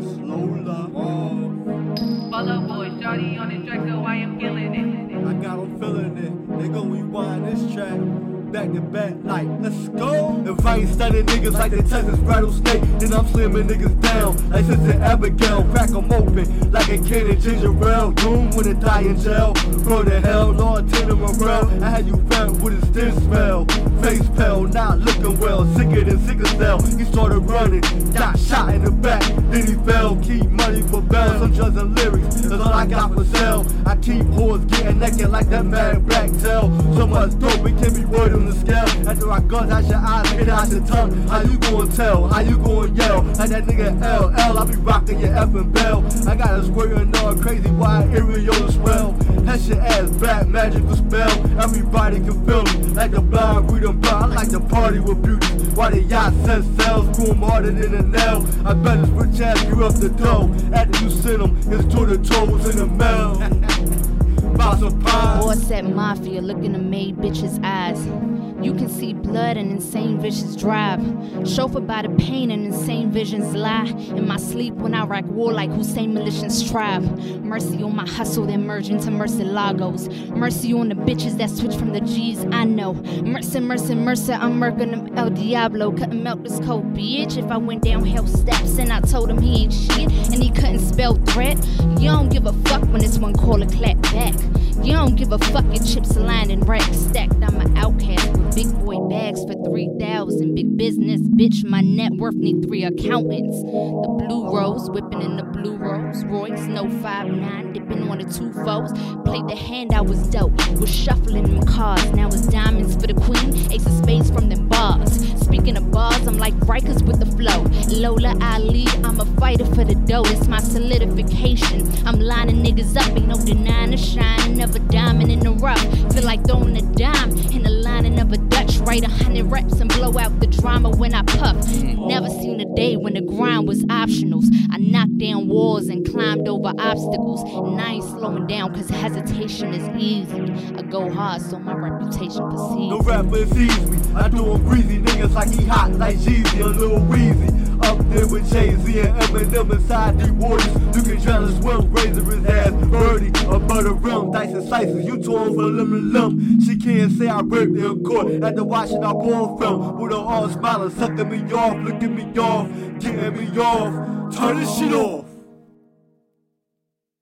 Miss Lola. Oh, Follow boy, shawty on the track, so I am killing it. I got 'em feeling it. They gon' rewind this track. Back to back, like, let's go. If I ain't stunning niggas like the Texas rattlesnake, then I'm slimming niggas down. Like Sister Abigail, crack 'em open like a can of ginger ale. Doom when it die in jail. Bro to hell, Lord, them around. I had you found with a stem smell. Face pale, not looking well, sicker than sickle cell. He started running, got shot in the back, then he fell. Keep money for some drugs and lyrics, that's all I got for sale. I keep whores getting naked like that mad black tail. So much dope, it can't be word on the scale. After I guns out your eyes, hit out your tongue. How you gonna tell? How you gonna yell? Like that nigga LL, I be rocking your effing bell. I got a squirting all crazy wide areola swell. That shit ass black magical spell. Everybody can feel me like the blind read them blind. I like to party with beauty. Why the yacht set cells, screw harder than a nail. I bet this rich ass grew up the dough. After you send him, his Jordan toes in the mail. Pies. Offset Mafia looking to made bitches' eyes. You can see blood and insane vicious drive. Chauffeur by the pain and insane visions lie. In my sleep when I rack war like Hussein militias tribe. Mercy on my hustle, then merge into Mercy Lagos. Mercy on the bitches that switch from the G's I know. Mercy, mercy, mercy, I'm murking them El Diablo. Couldn't melt this cold bitch if I went down hell steps and I told him he ain't shit threat. You don't give a fuck when this one call a clap back. You don't give a fuck your chips aligned and racks stacked. I'm an outcast with big boy bags for 3,000. Big business, bitch. My net worth need three accountants. The blue rose, whipping in the blue rose. Royce, no 5'9, dipping on the two foes. Played the hand, I was dope. Was shuffling them cards. Now it's diamonds for the queen, ace of spades from them bars. Speaking of bars, I'm like Rikers with the flow. Lola Ali, I'm a fighter for the dough. It's my solidification. I'm lining niggas up, ain't no denying the shine. Another diamond in the rough. Feel like throwing a dime Write a hundred reps and blow out the drama when I puff. Mm-hmm. Never seen a day when the grind was optionals. I knocked down walls and climbed over obstacles. And I ain't slowing down cause hesitation is easy. I go hard so my reputation No rapper sees me. I do him greasy niggas like he hot like Jeezy, a little wheezy. Up there with Jay Z and Eminem inside the waters. You can try to swim, razor his ass. Birdie, a butter rim, dice and slices. You torn for limb and limb. She can't say I raped her in court after watching our porn film. With her all smiling, sucking me off, looking me off, getting me off. Turn this shit off.